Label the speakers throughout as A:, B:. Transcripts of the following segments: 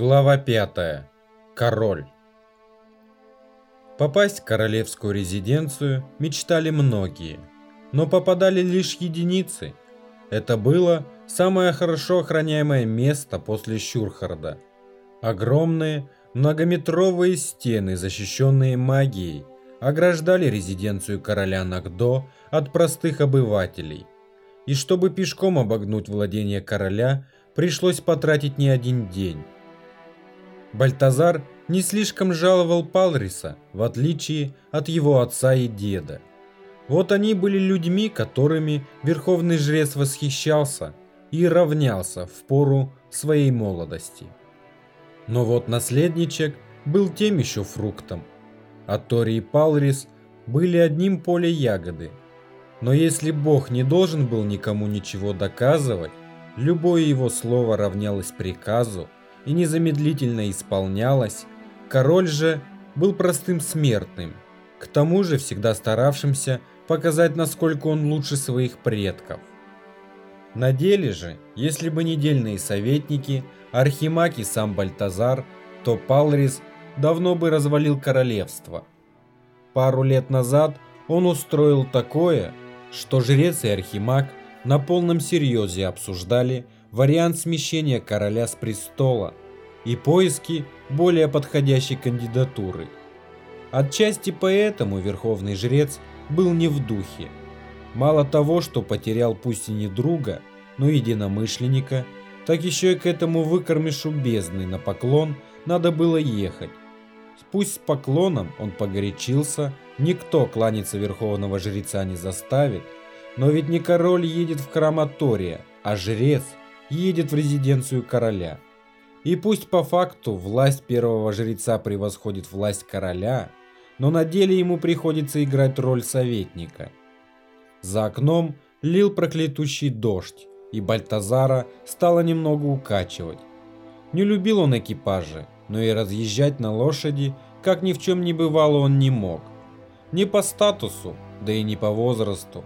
A: Глава 5. Король. Попасть в королевскую резиденцию мечтали многие, но попадали лишь единицы. Это было самое хорошо охраняемое место после Щурхарда. Огромные многометровые стены, защищенные магией, ограждали резиденцию короля Нагдо от простых обывателей. И чтобы пешком обогнуть владение короля, пришлось потратить не один день. Бальтазар не слишком жаловал Палриса, в отличие от его отца и деда. Вот они были людьми, которыми верховный жрец восхищался и равнялся в пору своей молодости. Но вот наследничек был тем еще фруктом, а Тори и Палрис были одним поле ягоды. Но если Бог не должен был никому ничего доказывать, любое его слово равнялось приказу, и незамедлительно исполнялось, король же был простым смертным, к тому же всегда старавшимся показать, насколько он лучше своих предков. На деле же, если бы не дельные советники, Архимаг и сам Бальтазар, то Палрис давно бы развалил королевство. Пару лет назад он устроил такое, что жрец и Архимаг на полном серьезе обсуждали, вариант смещения короля с престола и поиски более подходящей кандидатуры. Отчасти поэтому верховный жрец был не в духе. Мало того, что потерял пусть и не друга, но единомышленника, так еще и к этому выкормишу бездны на поклон надо было ехать. Пусть с поклоном он погорячился, никто кланяться верховного жреца не заставит, но ведь не король едет в Краматория, а жрец – едет в резиденцию короля. И пусть по факту власть первого жреца превосходит власть короля, но на деле ему приходится играть роль советника. За окном лил проклятущий дождь, и Бальтазара стало немного укачивать. Не любил он экипажи, но и разъезжать на лошади, как ни в чем не бывало, он не мог. Не по статусу, да и не по возрасту.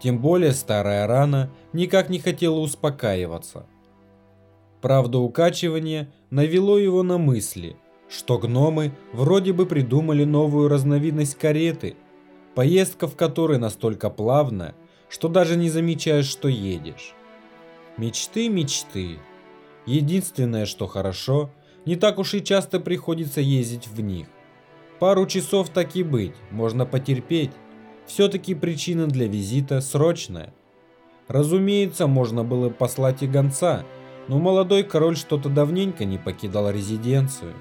A: Тем более старая рана никак не хотела успокаиваться. Правда, укачивание навело его на мысли, что гномы вроде бы придумали новую разновидность кареты, поездка в которой настолько плавна, что даже не замечаешь, что едешь. Мечты, мечты. Единственное, что хорошо, не так уж и часто приходится ездить в них. Пару часов так и быть, можно потерпеть, все-таки причина для визита срочная. Разумеется, можно было послать и гонца, но молодой король что-то давненько не покидал резиденцию.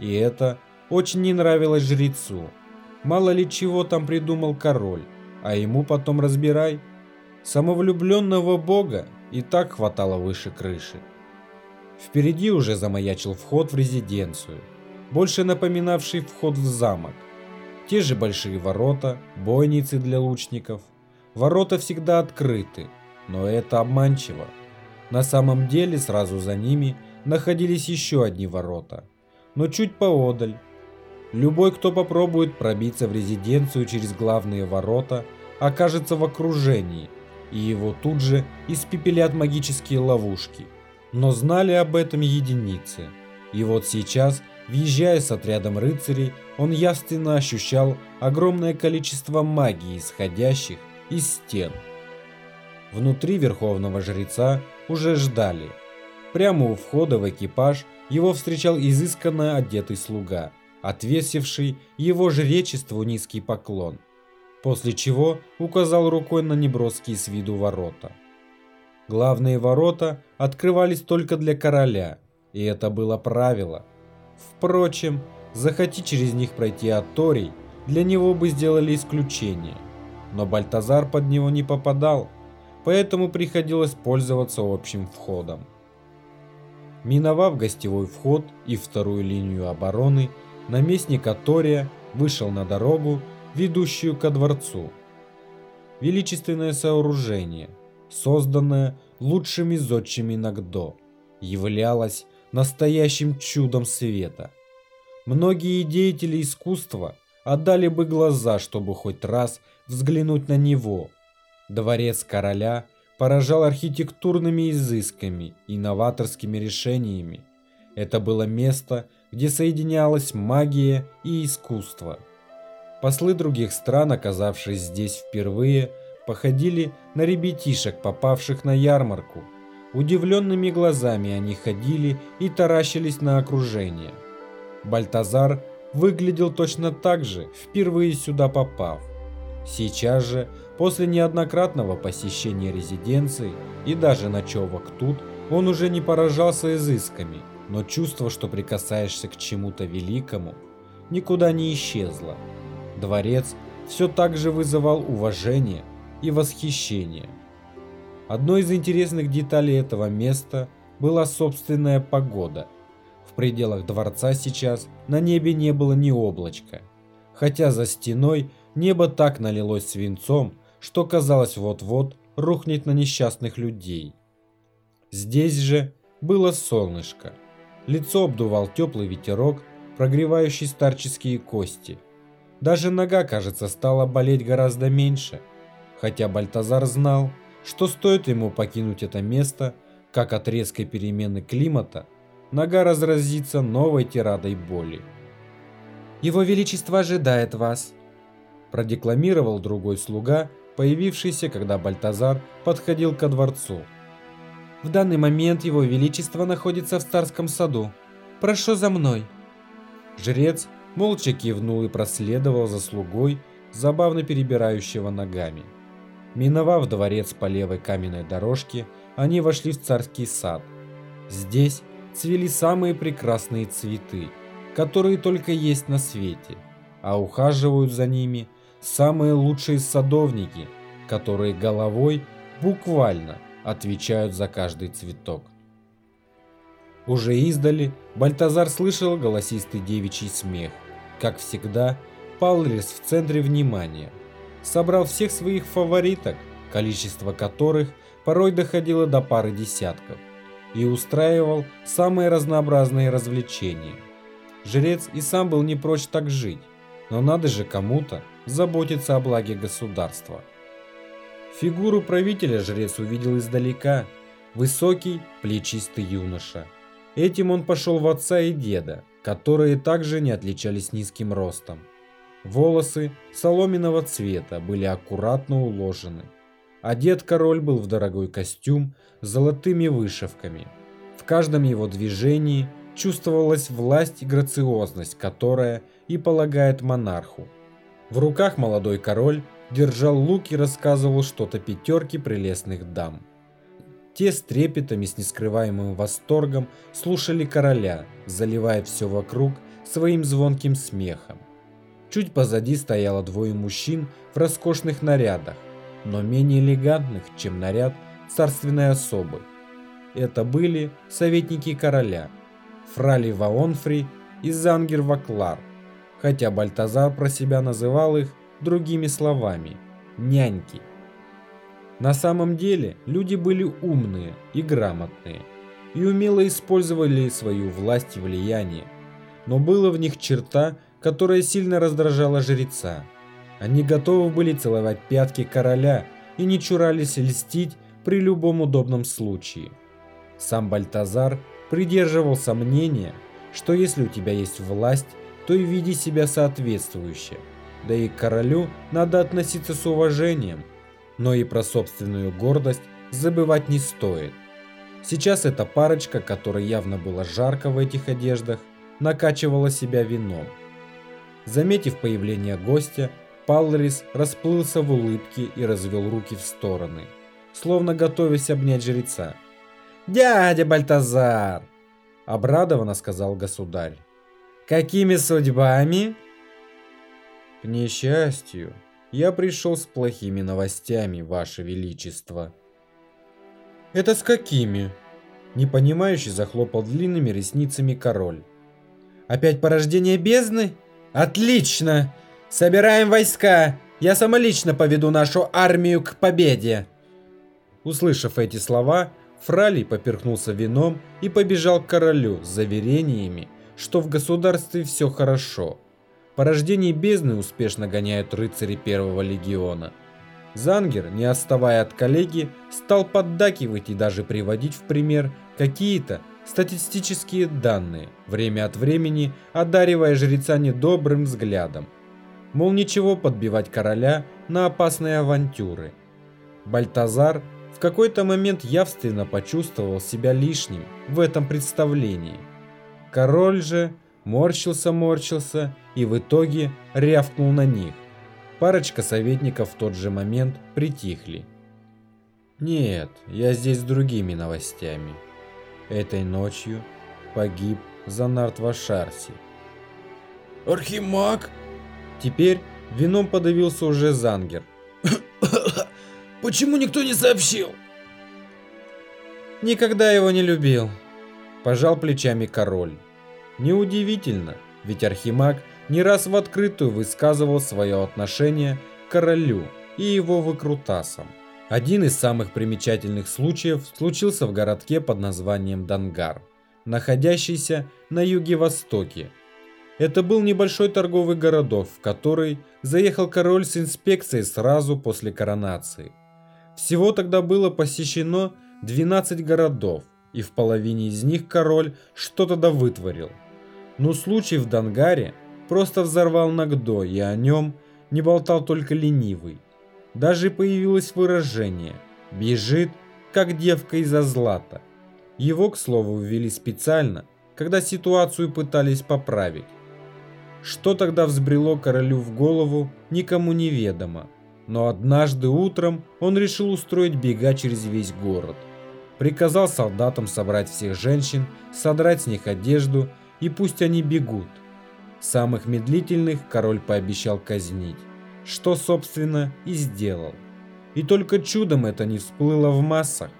A: И это очень не нравилось жрецу. Мало ли чего там придумал король, а ему потом разбирай. Самовлюбленного бога и так хватало выше крыши. Впереди уже замаячил вход в резиденцию, больше напоминавший вход в замок. Те же большие ворота, бойницы для лучников. Ворота всегда открыты, но это обманчиво. На самом деле сразу за ними находились еще одни ворота, но чуть поодаль. Любой, кто попробует пробиться в резиденцию через главные ворота, окажется в окружении, и его тут же испепелят магические ловушки. Но знали об этом единицы. И вот сейчас Въезжая с отрядом рыцарей, он явственно ощущал огромное количество магии, исходящих из стен. Внутри верховного жреца уже ждали. Прямо у входа в экипаж его встречал изысканно одетый слуга, отвесивший его жречеству низкий поклон, после чего указал рукой на неброские с виду ворота. Главные ворота открывались только для короля, и это было правило – Впрочем, захоти через них пройти Аторий, для него бы сделали исключение. Но Бальтазар под него не попадал, поэтому приходилось пользоваться общим входом. Миновав гостевой вход и вторую линию обороны, наместник Атория вышел на дорогу, ведущую ко дворцу. Величественное сооружение, созданное лучшими зодчими Нагдо, являлось настоящим чудом света. Многие деятели искусства отдали бы глаза, чтобы хоть раз взглянуть на него. Дворец короля поражал архитектурными изысками и новаторскими решениями. Это было место, где соединялась магия и искусство. Послы других стран, оказавшись здесь впервые, походили на ребятишек, попавших на ярмарку. Удивленными глазами они ходили и таращились на окружение. Бальтазар выглядел точно так же, впервые сюда попав. Сейчас же, после неоднократного посещения резиденции и даже ночевок тут, он уже не поражался изысками, но чувство, что прикасаешься к чему-то великому, никуда не исчезло. Дворец все так же вызывал уважение и восхищение. Одной из интересных деталей этого места была собственная погода. В пределах дворца сейчас на небе не было ни облачка, хотя за стеной небо так налилось свинцом, что казалось вот-вот рухнет на несчастных людей. Здесь же было солнышко. Лицо обдувал теплый ветерок, прогревающий старческие кости. Даже нога, кажется, стала болеть гораздо меньше, хотя Бальтазар знал, что стоит ему покинуть это место, как от резкой перемены климата, нога разразится новой тирадой боли.
B: «Его Величество ожидает вас», –
A: продекламировал другой слуга, появившийся, когда Бальтазар подходил ко дворцу.
B: В данный момент его величество находится в царском саду. Прошу за мной.
A: Жрец молча кивнул и проследовал за слугой, забавно перебирающего ногами. Миновав дворец по левой каменной дорожке, они вошли в царский сад. Здесь цвели самые прекрасные цветы, которые только есть на свете, а ухаживают за ними самые лучшие садовники, которые головой буквально – отвечают за каждый цветок. Уже издали Бальтазар слышал голосистый девичий смех. Как всегда, Палрис в центре внимания. Собрал всех своих фавориток, количество которых порой доходило до пары десятков, и устраивал самые разнообразные развлечения. Жрец и сам был не прочь так жить, но надо же кому-то заботиться о благе государства. Фигуру правителя жрец увидел издалека. Высокий, плечистый юноша. Этим он пошел в отца и деда, которые также не отличались низким ростом. Волосы соломенного цвета были аккуратно уложены. Одет король был в дорогой костюм с золотыми вышивками. В каждом его движении чувствовалась власть и грациозность, которая и полагает монарху. В руках молодой король держал лук и рассказывал что-то пятерке прелестных дам. Те с трепетом и с нескрываемым восторгом слушали короля, заливая все вокруг своим звонким смехом. Чуть позади стояло двое мужчин в роскошных нарядах, но менее элегантных, чем наряд царственной особы. Это были советники короля, Фрали Ваонфри и Зангер Ваклар, хотя Бальтазар про себя называл их другими словами – няньки. На самом деле люди были умные и грамотные, и умело использовали свою власть и влияние, но было в них черта, которая сильно раздражала жреца. Они готовы были целовать пятки короля и не чурались льстить при любом удобном случае. Сам Бальтазар придерживался мнения, что если у тебя есть власть, то и веди себя соответствующе – да и к королю надо относиться с уважением, но и про собственную гордость забывать не стоит. Сейчас эта парочка, которой явно было жарко в этих одеждах, накачивала себя вином. Заметив появление гостя, Палрис расплылся в улыбке и развел руки в стороны, словно готовясь обнять жреца. «Дядя Бальтазар!» – обрадованно сказал государь. «Какими судьбами?»
C: К несчастью, я пришел с плохими новостями, Ваше Величество.
A: Это с какими? Непонимающе захлопал длинными ресницами король. Опять порождение бездны? Отлично! Собираем войска! Я самолично поведу нашу армию к победе! Услышав эти слова, Фрали поперхнулся вином и побежал к королю с заверениями, что в государстве все хорошо – Порождение бездны успешно гоняют рыцари первого легиона. Зангер, не отставая от коллеги, стал поддакивать и даже приводить в пример какие-то статистические данные, время от времени одаривая жреца недобрым взглядом. Мол, ничего подбивать короля на опасные авантюры. Бальтазар в какой-то момент явственно почувствовал себя лишним в этом представлении. Король же морщился-морщился и в итоге рявкнул на них. Парочка советников в тот же момент притихли. Нет, я здесь с другими новостями. Этой ночью погиб Занарт Вашарси.
C: Архимаг?
A: Теперь вином подавился уже Зангер.
C: Почему никто не сообщил?
A: Никогда его не любил. Пожал плечами король. Неудивительно, ведь Архимаг не раз в открытую высказывал свое отношение к королю и его выкрутасам. Один из самых примечательных случаев случился в городке под названием Дангар, находящийся на юге-востоке. Это был небольшой торговый городок, в который заехал король с инспекцией сразу после коронации. Всего тогда было посещено 12 городов, и в половине из них король что-то да вытворил. Но случай в Дангаре просто взорвал Нагдо, и о нем не болтал только ленивый. Даже появилось выражение «бежит, как девка из-за злата». Его, к слову, ввели специально, когда ситуацию пытались поправить. Что тогда взбрело королю в голову, никому не ведомо. Но однажды утром он решил устроить бега через весь город. Приказал солдатам собрать всех женщин, содрать с них одежду и пусть они бегут. Самых медлительных король пообещал казнить что, собственно, и сделал. И только чудом это не всплыло в массах.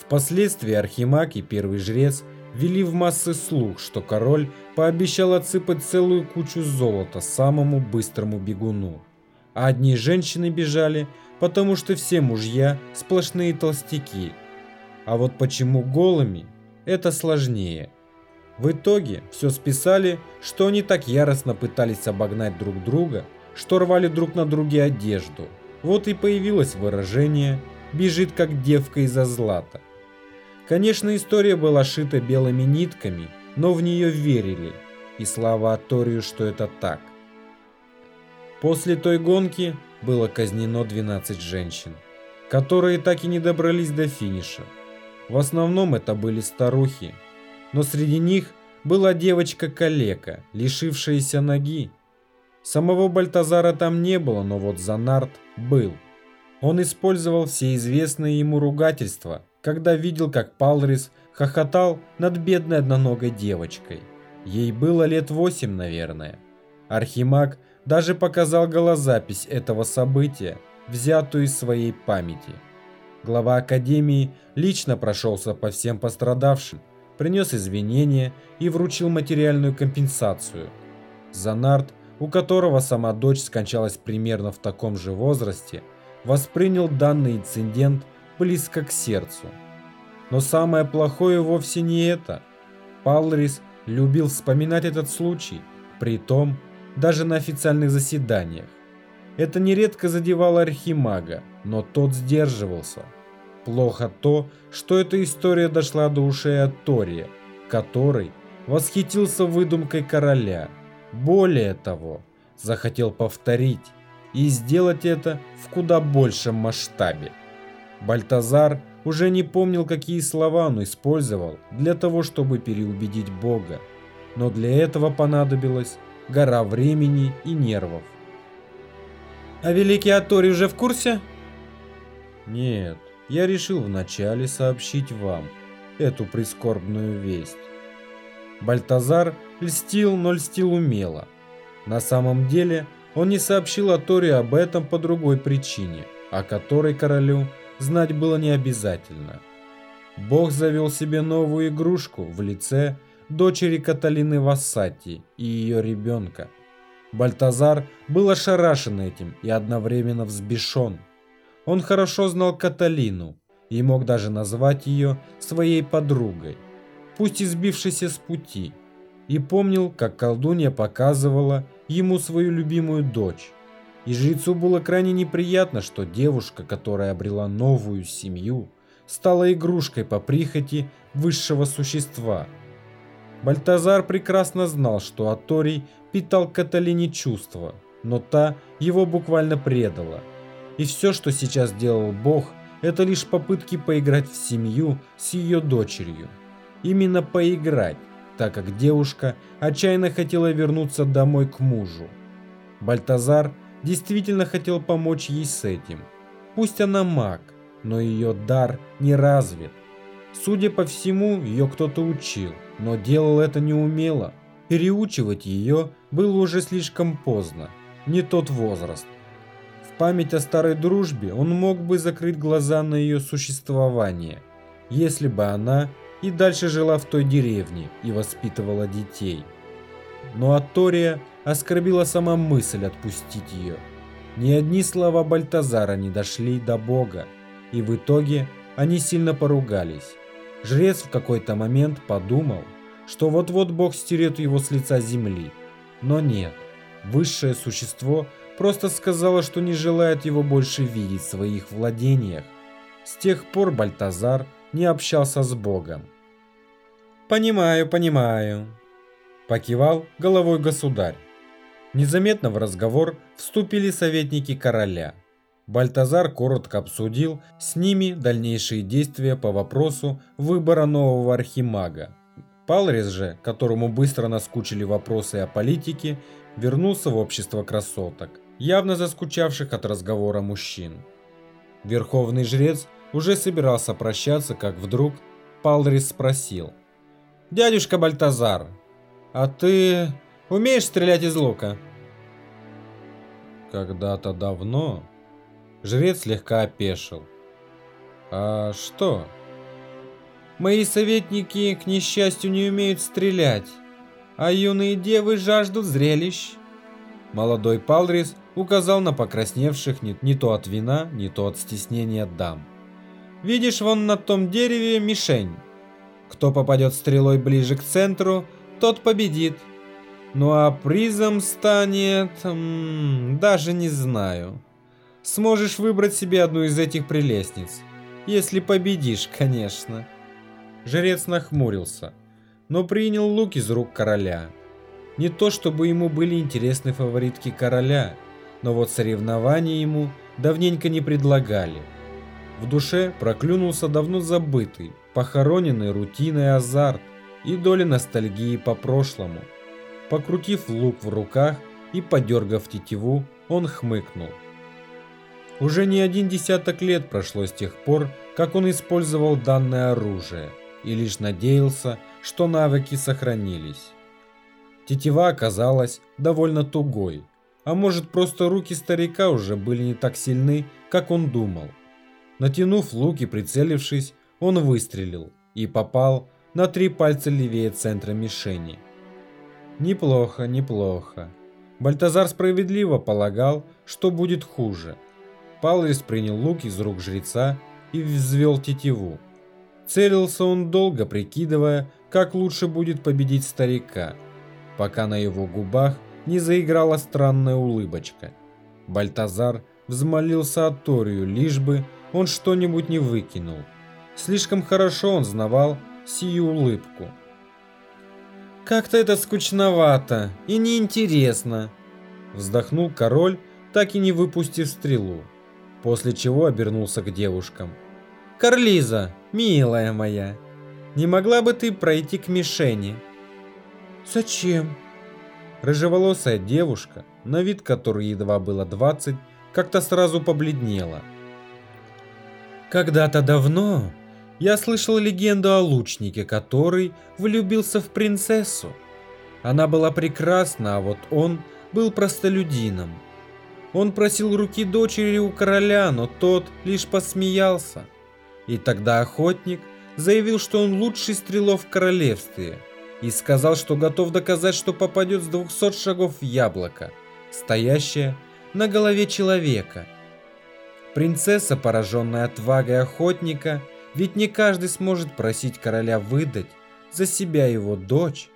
A: Впоследствии Архимаг и Первый Жрец вели в массы слух, что король пообещал отсыпать целую кучу золота самому быстрому бегуну. А одни женщины бежали, потому что все мужья сплошные толстяки. А вот почему голыми, это сложнее. В итоге все списали, что они так яростно пытались обогнать друг друга, что рвали друг на друге одежду. Вот и появилось выражение «бежит как девка из-за злата». Конечно, история была шита белыми нитками, но в нее верили, и слава Аторию, что это так. После той гонки было казнено 12 женщин, которые так и не добрались до финиша. В основном это были старухи, но среди них была девочка-калека, лишившаяся ноги Самого Бальтазара там не было, но вот Занарт был. Он использовал все известные ему ругательства, когда видел, как Палрис хохотал над бедной одноногой девочкой. Ей было лет восемь, наверное. Архимаг даже показал голозапись этого события, взятую из своей памяти. Глава Академии лично прошелся по всем пострадавшим, принес извинения и вручил материальную компенсацию. Занарт у которого сама дочь скончалась примерно в таком же возрасте, воспринял данный инцидент близко к сердцу. Но самое плохое вовсе не это. Палрис любил вспоминать этот случай, при том даже на официальных заседаниях. Это нередко задевало Архимага, но тот сдерживался. Плохо то, что эта история дошла до ушей от Тория, который восхитился выдумкой короля – более того, захотел повторить и сделать это в куда большем масштабе. Бальтазар уже не помнил, какие слова он использовал для того, чтобы переубедить Бога, но для этого понадобилась гора времени и нервов.
B: А Великий Атори уже в курсе?
A: Нет, я решил вначале сообщить вам эту прискорбную весть. Бальтазар льстил, но льстил умело. На самом деле он не сообщил Атори об этом по другой причине, о которой королю знать было не обязательно. Бог завел себе новую игрушку в лице дочери Каталины Вассати и ее ребенка. Бальтазар был ошарашен этим и одновременно взбешен. Он хорошо знал Каталину и мог даже назвать ее своей подругой пусть и сбившийся с пути, и помнил, как колдунья показывала ему свою любимую дочь. И жрецу было крайне неприятно, что девушка, которая обрела новую семью, стала игрушкой по прихоти высшего существа. Бальтазар прекрасно знал, что Аторий питал Каталине чувства, но та его буквально предала. И все, что сейчас делал Бог, это лишь попытки поиграть в семью с ее дочерью. Именно поиграть, так как девушка отчаянно хотела вернуться домой к мужу. Бальтазар действительно хотел помочь ей с этим. Пусть она маг, но ее дар не развит. Судя по всему, ее кто-то учил, но делал это неумело. Переучивать ее было уже слишком поздно, не тот возраст. В память о старой дружбе он мог бы закрыть глаза на ее существование, если бы она и дальше жила в той деревне и воспитывала детей. Но Атория оскорбила сама мысль отпустить ее. Ни одни слова Бальтазара не дошли до Бога, и в итоге они сильно поругались. Жрец в какой-то момент подумал, что вот-вот Бог стерет его с лица земли. Но нет, высшее существо просто сказала, что не желает его больше видеть в своих владениях. С тех пор Бальтазар не общался с Богом. «Понимаю, понимаю», – покивал головой государь. Незаметно в разговор вступили советники короля. Бальтазар коротко обсудил с ними дальнейшие действия по вопросу выбора нового архимага. Палрис же, которому быстро наскучили вопросы о политике, вернулся в общество красоток явно заскучавших от разговора мужчин. Верховный жрец уже собирался прощаться, как вдруг Палрис спросил. «Дядюшка Бальтазар, а ты умеешь стрелять из лука?» Когда-то давно жрец слегка опешил. «А что?» «Мои советники, к несчастью, не умеют стрелять, а юные девы жаждут зрелищ». Молодой Палрис указал на покрасневших не, не то от вина, не то от стеснения дам. «Видишь вон на том дереве мишень. Кто попадет стрелой ближе к центру, тот победит. Ну а призом станет... М -м, даже не знаю. Сможешь выбрать себе одну из этих прелестниц. Если победишь, конечно». Жрец нахмурился, но принял лук из рук короля. Не то чтобы ему были интересны фаворитки короля, но вот соревнования ему давненько не предлагали. В душе проклюнулся давно забытый, похороненный рутиной азарт и доля ностальгии по прошлому. Покрутив лук в руках и подергав тетиву, он хмыкнул. Уже не один десяток лет прошло с тех пор, как он использовал данное оружие, и лишь надеялся, что навыки сохранились. Тетива оказалась довольно тугой, а может просто руки старика уже были не так сильны, как он думал. Натянув лук и прицелившись, он выстрелил и попал на три пальца левее центра мишени. Неплохо, неплохо. Бальтазар справедливо полагал, что будет хуже. Палрис принял лук из рук жреца и взвел тетиву. Целился он долго, прикидывая, как лучше будет победить старика, пока на его губах не заиграла странная улыбочка. Бальтазар взмолился Аторию, лишь бы он что-нибудь не выкинул. Слишком хорошо он знавал сию улыбку. «Как-то это скучновато и неинтересно», – вздохнул король, так и не выпустив стрелу, после чего обернулся к девушкам. «Карлиза, милая моя, не могла бы ты пройти к мишени?»
B: «Зачем?»
A: Рыжеволосая девушка, на вид которой едва было 20, как-то сразу побледнела. Когда-то давно я слышал легенду о лучнике, который влюбился в принцессу. Она была прекрасна, а вот он был простолюдином. Он просил руки дочери у короля, но тот лишь посмеялся. И тогда охотник заявил, что он лучший стрелок в королевстве – и сказал, что готов доказать, что попадет с 200 шагов в яблоко, стоящее на голове человека. Принцесса, пораженная отвагой охотника, ведь не каждый сможет просить короля выдать за себя его дочь,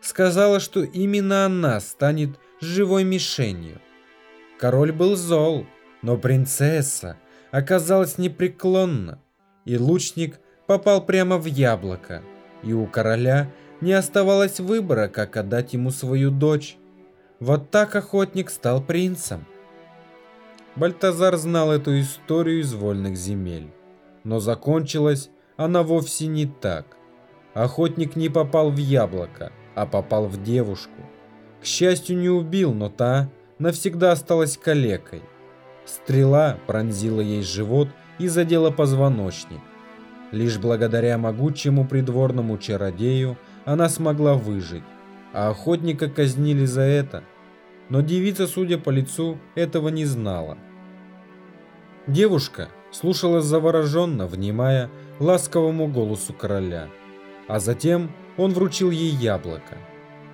A: сказала, что именно она станет живой мишенью. Король был зол, но принцесса оказалась непреклонна.
B: и лучник попал прямо в яблоко, и у короля не оставалось выбора, как отдать ему свою дочь. Вот так охотник стал принцем. Бальтазар знал эту историю из вольных земель, но закончилась она вовсе не так. Охотник не попал в яблоко, а попал в девушку. К счастью, не убил, но та навсегда осталась калекой. Стрела пронзила ей живот и задела позвоночник. Лишь благодаря могучему придворному чародею она смогла выжить, а охотника казнили за это. Но девица, судя по лицу, этого не знала. Девушка слушала завороженно, внимая ласковому голосу короля. А затем он вручил ей яблоко.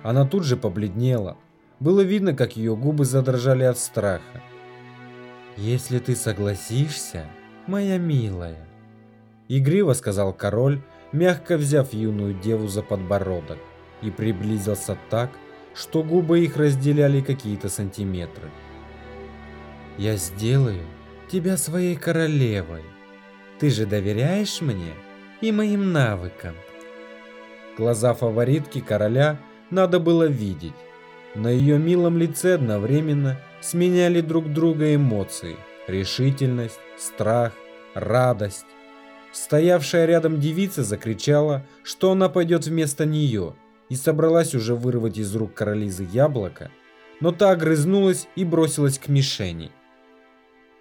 B: Она тут же побледнела. Было видно, как ее губы задрожали от страха. «Если ты согласишься, моя милая», — игриво сказал король, мягко взяв юную деву за подбородок, и приблизился так, что губы их разделяли какие-то сантиметры. «Я сделаю тебя своей королевой. Ты же доверяешь мне и моим навыкам?» Глаза фаворитки короля надо было видеть. На ее милом лице одновременно сменяли друг друга эмоции, решительность, страх, радость. Стоявшая рядом девица закричала, что она пойдет вместо нее, и собралась уже вырвать из рук королизы яблоко, но та огрызнулась и бросилась к мишени.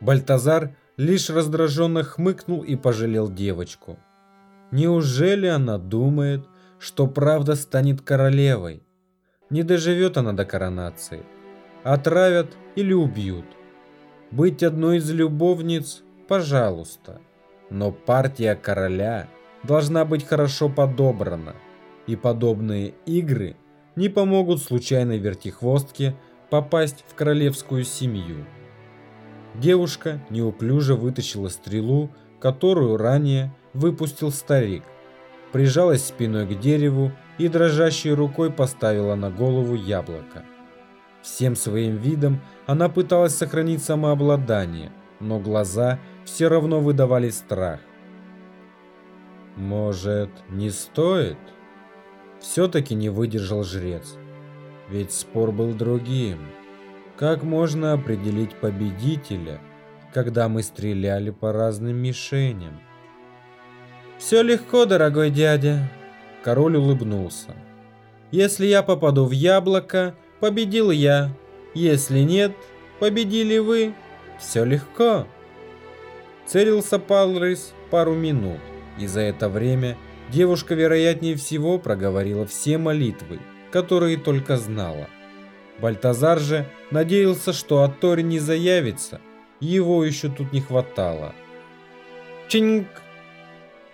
B: Бальтазар лишь раздраженно хмыкнул и пожалел девочку. Неужели она думает, что правда станет королевой? Не доживет она до коронации. Отравят или убьют. Быть одной из любовниц – пожалуйста. Но партия короля должна быть хорошо подобрана, и подобные игры не помогут случайной вертихвостке попасть в королевскую семью. Девушка неуклюже вытащила стрелу, которую ранее выпустил старик, прижалась спиной к дереву и дрожащей рукой поставила на голову яблоко. Всем своим видом она пыталась сохранить самообладание, но глаза все равно выдавали страх. Может, не стоит? Все-таки не выдержал жрец. Ведь спор был другим. Как можно определить победителя, когда мы стреляли по разным мишеням? Все легко, дорогой дядя. Король улыбнулся. Если я попаду в яблоко, победил я. Если нет, победили вы. Все легко. Целился Палрис пару минут, и за это время девушка вероятнее всего проговорила все молитвы, которые только знала. Бальтазар же надеялся, что Атори не заявится, его еще тут не хватало. Чинг!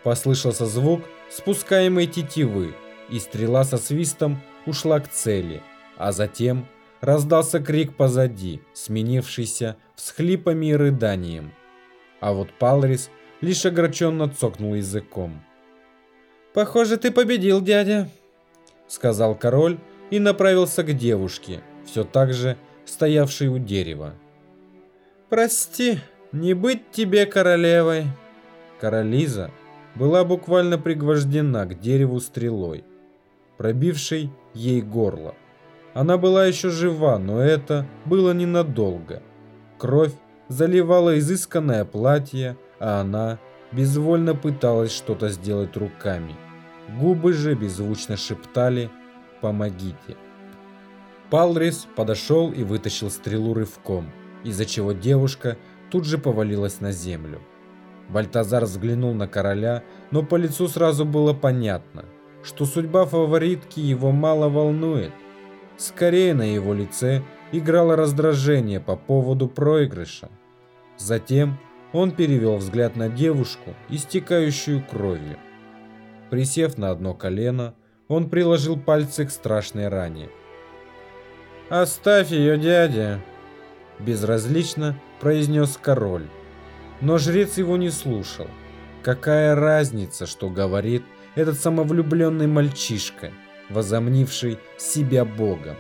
B: Послышался звук спускаемой тетивы, и стрела со свистом ушла к цели, а затем раздался крик позади, сменившийся всхлипами и рыданием. А вот Палрис лишь огорченно цокнул языком. «Похоже, ты победил, дядя», — сказал король и направился к девушке, все так же стоявшей у дерева. «Прости, не быть тебе королевой». Королиза была буквально пригвождена к дереву стрелой, пробившей ей горло. Она была еще жива, но это было ненадолго. Кровь заливала изысканное платье, а она безвольно пыталась что-то сделать руками. Губы же беззвучно шептали «Помогите». Палрис подошел и вытащил стрелу рывком, из-за чего девушка тут же повалилась на землю. Бальтазар взглянул на короля, но по лицу сразу было понятно, что судьба фаворитки его мало волнует. Скорее на его лице играло раздражение по поводу проигрыша. Затем он перевел взгляд на девушку, истекающую кровью. Присев на одно колено, он приложил пальцы к страшной ране. «Оставь ее, дядя!» Безразлично произнес король. Но жрец его не слушал. Какая разница, что говорит этот самовлюбленный мальчишка, возомнивший себя богом?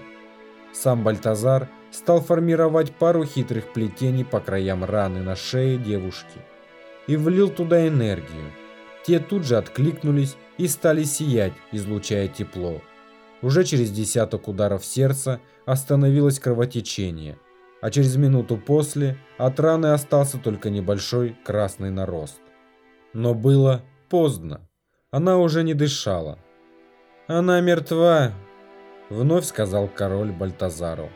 B: Сам Бальтазар стал формировать пару хитрых плетений по краям раны на шее девушки и влил туда энергию,
A: Те тут же откликнулись и стали сиять, излучая тепло. Уже через десяток ударов сердца остановилось кровотечение, а через минуту после от раны остался только небольшой красный нарост. Но было поздно. Она уже не дышала. «Она мертва», — вновь сказал король Бальтазару.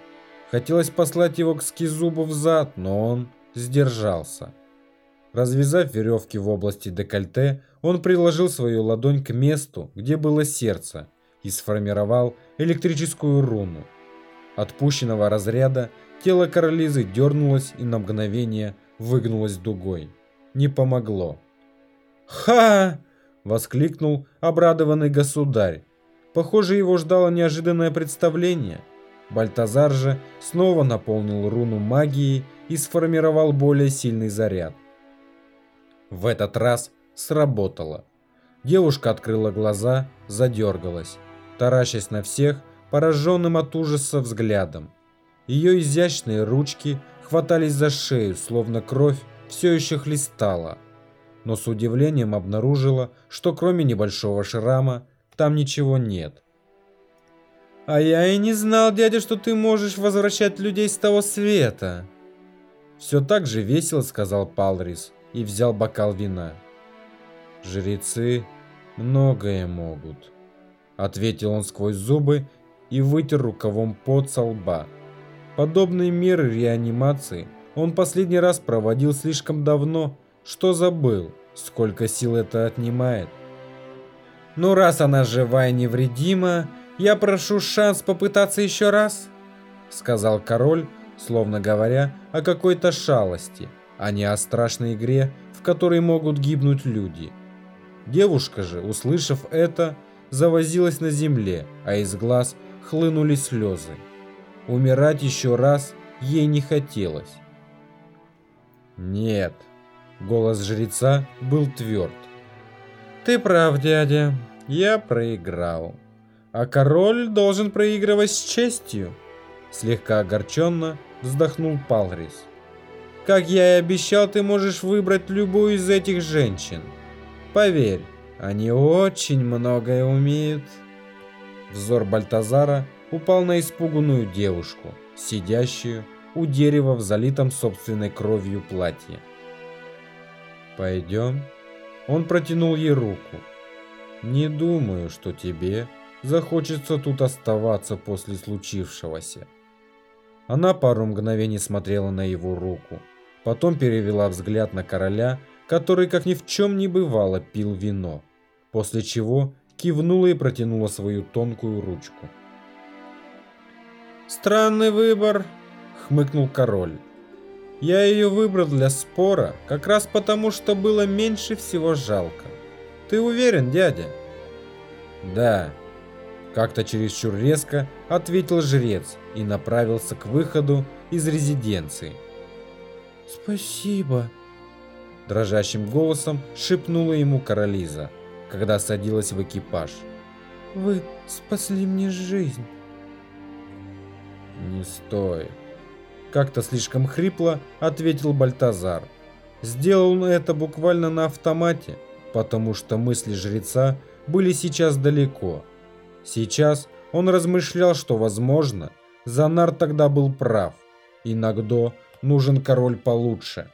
A: Хотелось послать его к скизубу в зад, но он сдержался. Развязав веревки в области декольте, он приложил свою ладонь к месту, где было сердце, и сформировал электрическую руну. От пущенного разряда тело королизы дернулось и на мгновение выгнулось дугой. Не помогло. «Ха!» – воскликнул обрадованный государь. Похоже, его ждало неожиданное представление. Бальтазар же снова наполнил руну магией и сформировал более сильный заряд. В этот раз сработало. Девушка открыла глаза, задергалась, таращась на всех, пораженным от ужаса взглядом. Ее изящные ручки хватались за шею, словно кровь все еще хлестала. Но с удивлением обнаружила, что кроме небольшого шрама, там ничего нет. «А я и не знал, дядя, что ты можешь возвращать людей с того света!» Все так же весело сказал Палрис и взял бокал вина. «Жрецы многое могут», — ответил он сквозь зубы и вытер рукавом пот со лба. Подобные меры реанимации он последний раз проводил слишком давно, что забыл, сколько сил это отнимает. «Ну раз она жива и невредима, я прошу шанс попытаться еще раз», — сказал король, словно говоря о какой-то шалости, а не о страшной игре, в которой могут гибнуть люди. Девушка же, услышав это, завозилась на земле, а из глаз хлынули слезы. Умирать еще раз ей не хотелось. «Нет», — голос жреца был тверд. «Ты прав, дядя, я проиграл. А король должен проигрывать с честью», — слегка огорченно вздохнул Палрис. «Как я и обещал, ты можешь выбрать любую из этих женщин. Поверь, они очень многое умеют. Взор Бальтазара упал на испуганную девушку, сидящую у дерева в залитом собственной кровью платье. «Пойдем?» Он протянул ей руку. «Не думаю, что тебе захочется тут оставаться после случившегося». Она пару мгновений смотрела на его руку, потом перевела взгляд на короля который, как ни в чем не бывало, пил вино, после чего кивнула и протянула свою тонкую ручку. «Странный выбор», — хмыкнул король. «Я ее выбрал для спора, как раз потому, что было меньше всего жалко. Ты уверен, дядя?» «Да», — как-то чересчур резко ответил жрец и направился к выходу из резиденции. «Спасибо», дрожащим голосом шепнула ему Каролиза, когда садилась в экипаж. «Вы спасли мне жизнь». «Не стоит», — как-то слишком хрипло ответил Бальтазар. Сделал он это буквально на автомате, потому что мысли жреца были сейчас далеко. Сейчас он размышлял, что, возможно, Занар тогда был прав, и Нагдо нужен король получше.